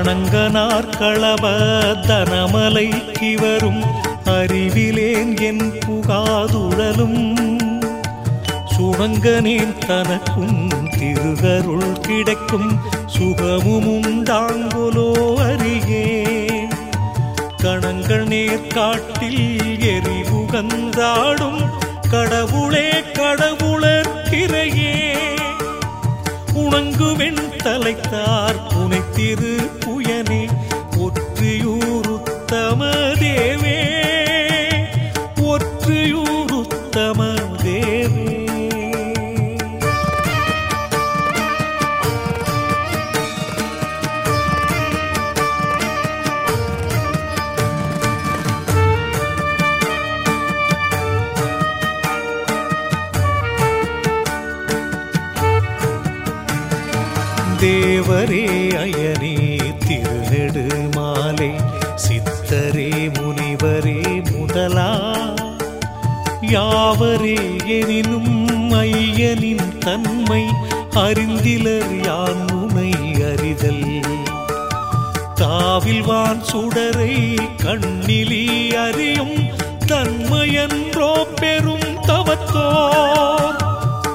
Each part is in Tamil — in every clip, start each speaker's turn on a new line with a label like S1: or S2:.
S1: அணங்கனார் களப தனமலைக்கு வரும் அறிவிலேன் என் புகாதுழலும். சுணங்கனேன் தனக்கும் திருகருள் கிடைக்கும். சுகமும் உண்டாங்குலோ அறியேன் கணங்கள் நேர்காட்டில் எரிபுகந்தாடும் கடவுளே கடவுளர்கிறையே உணங்குவெண் தலைத்தார் புனைத்திரு தேவரே அயனே திருநெடு மாலை. சித்தரே முனிவரே முதலா. யாவரே எனினும் ஐயனின் தன்மை அறிந்திலர் யான் உனை அறிதல். தாவில்வான் சுடரை கண்ணிலி அறியும் தன்மையன்றோ பெரும் தவத்தோர்.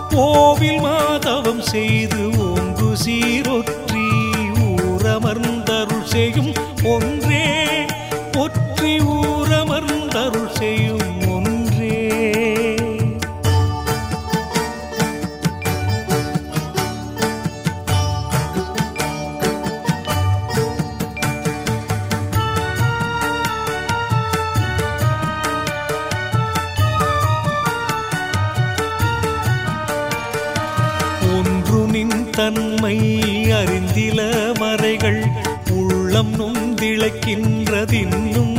S1: கோவில் மாதவம் செய்து ஓங்கு சீரொற்றி ஊரமர்ந்தருள் செய்யும் உண்மை அறிந்தில மறைகள் உள்ளம் நொந்திழைக்கின்றதின்னும்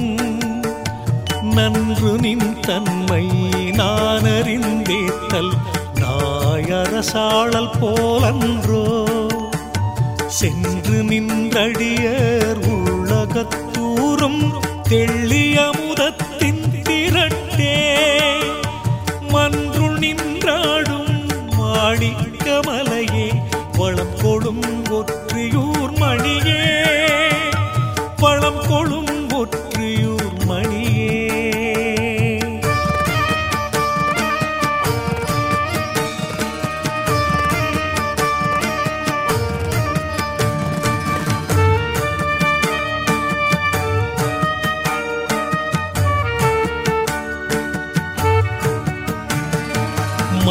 S1: நன்று நின் தன்மை நான் அறிந்தேத்தல் நாயரசாழல் போலன்றோ. சென்று நின்றடியர் உள்ளகத்தூரும் தெள்ளிய முதத்தின் திரட்டே. மன்று நின்றாடும் மாணிக்கமலையே வளம்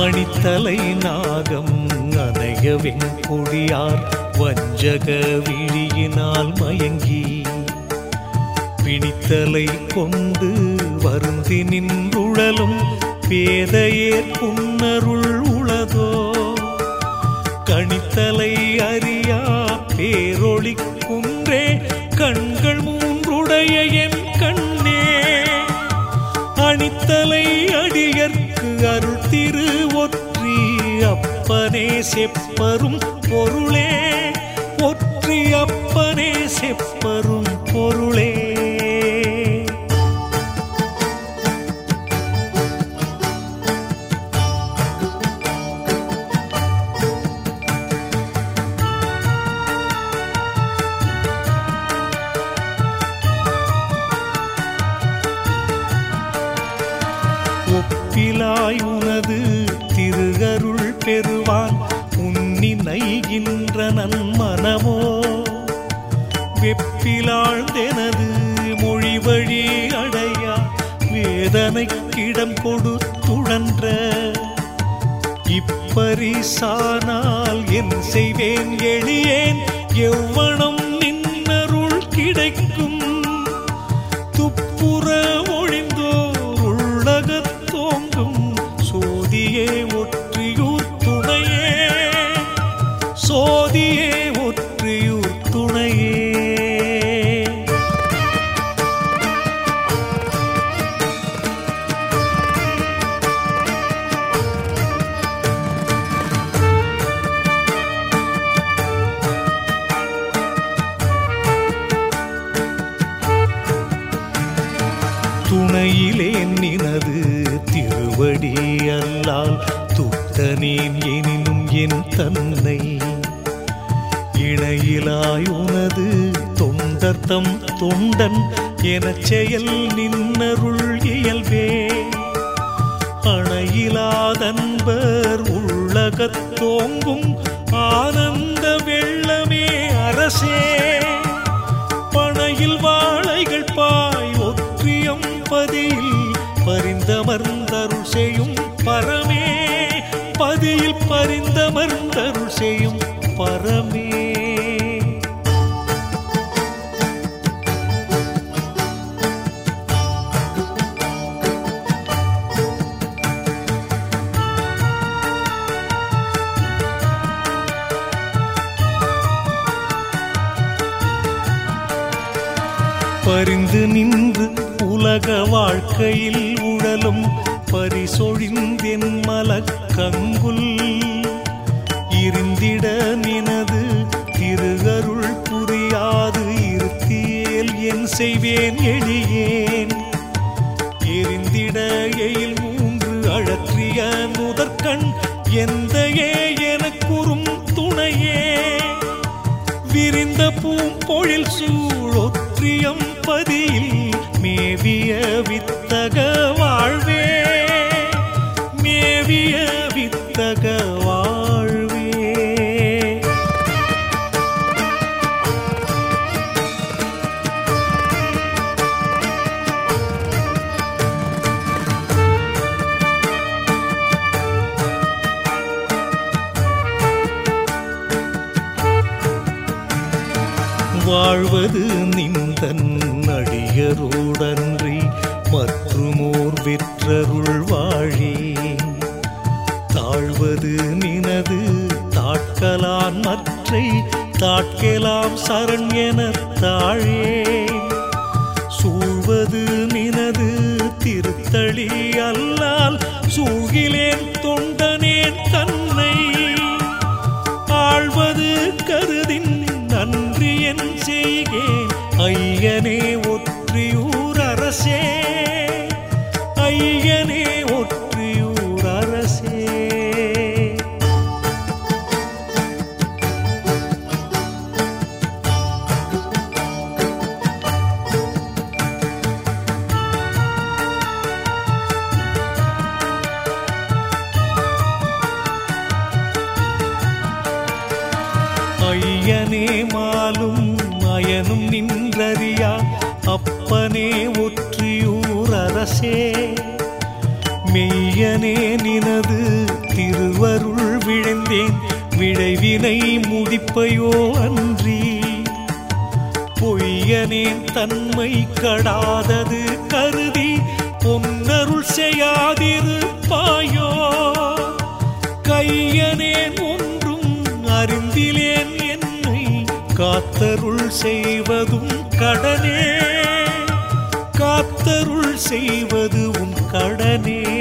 S1: மணித்தலை நாகம் அணைய வெண்கொடியார் வஞ்சக விழியினால் மயங்கி. பிணித்தலை கொண்டு வருந்தி நின்றுழலும் பேதையேற் புன்னருள் உளதோ. கணித்தலை அறியா பேரொளி தலை அடியற்கு அருள் திரு ஒற்றி அப்பனே செப்பரும் பொருளே ஒற்றி அப்பனே செப்பரும் பொருளே. மனமோ? வெப்பிலாழ்ந்தெனது மொழி வழி அடையா? வேதனைக்கிடம் கொடுத்துழன்ற இப்பரிசானால் என் செய்வேன் எளியேன் எவ்வனம் நின்னருள் கிடைக்கும். துப்ப துட்டனேன் எனினும் என் தன்னை. இணையிலாயுனது தொண்டர்த்தம் தொண்டன் எனச் செயல் நின்னருள் இயல்பே. அணையிலாதன்பர் உள்ளகத் தோங்கும் ஆனந்த பரிந்தமர்ந்தருள் செய்யும் பரமே. பரிந்து நின்று உலக வாழ்க்கையில் உழலும் பரிசொழிந்தென் மலக்கங்குல். இருந்திட நினது திருகருள் புரியாது இருத்தியேல் என் செய்வேன் எழியேன் எரிந்திட எயில் மூன்று அழற்றிய முதற்கண் எந்தையே எனக்குறும் துணையே. விரிந்த பூம்பொழில் சூழொற்றியம் பதியில் மேவிய வித்தக வாழ்வே. மேவிய வித்தக வாழ்வே. வாழ்வது நிந்தன் அடியரோடன்றி மற்றுமோர் விற்றருள் வாழே. தாழ்வது நினது தாட்கலான் மற்றை தாட்கெலாம் சரண் என தாழே. சூழ்வது நினது திருத்தளி அல்லால் சூழ்கிலேன் தொண்டனேன் தன்னை. ஆழ்வது கருதின் நன்றி என் செய்கேன் ஐயனே ஒற்றியூர் அரசே. ஐயனே மாலும் அயனும் நின்றறியா? அப்பனே ஒற்றியூர் அரசே. மெய்யனே நினது திருவருள் விழுந்தேன். விழைவினை முடிப்பையோ அன்றி. பொய்யனேன் தன்மை கடாதது கருதி. பொன்னருள் செய்யாதிருப்பாயோ? கையனேன் ஒன்றும் காத்தருள் செய்வதும் கடனே. காத்தருள் செய்வது உன் கடனே.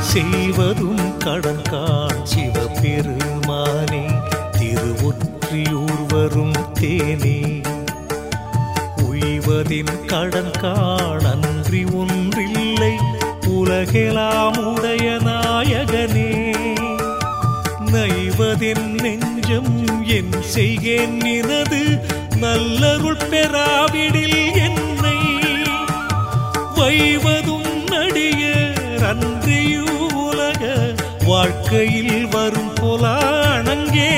S1: செய்வதும் கடன் காண் பெரு உய்வதின் கடன் காணன்றி ஒன்றில்லை. உலகெலாம் உடைய நாயகனே நைவதென் நெஞ்சம் என் செய்கேன் நினது நல்லருள் பெறாவிடில் என்னை வைவதும் நடிய அன்றியூ உலக வாழ்க்கையில் வரும் புலாணங்கே.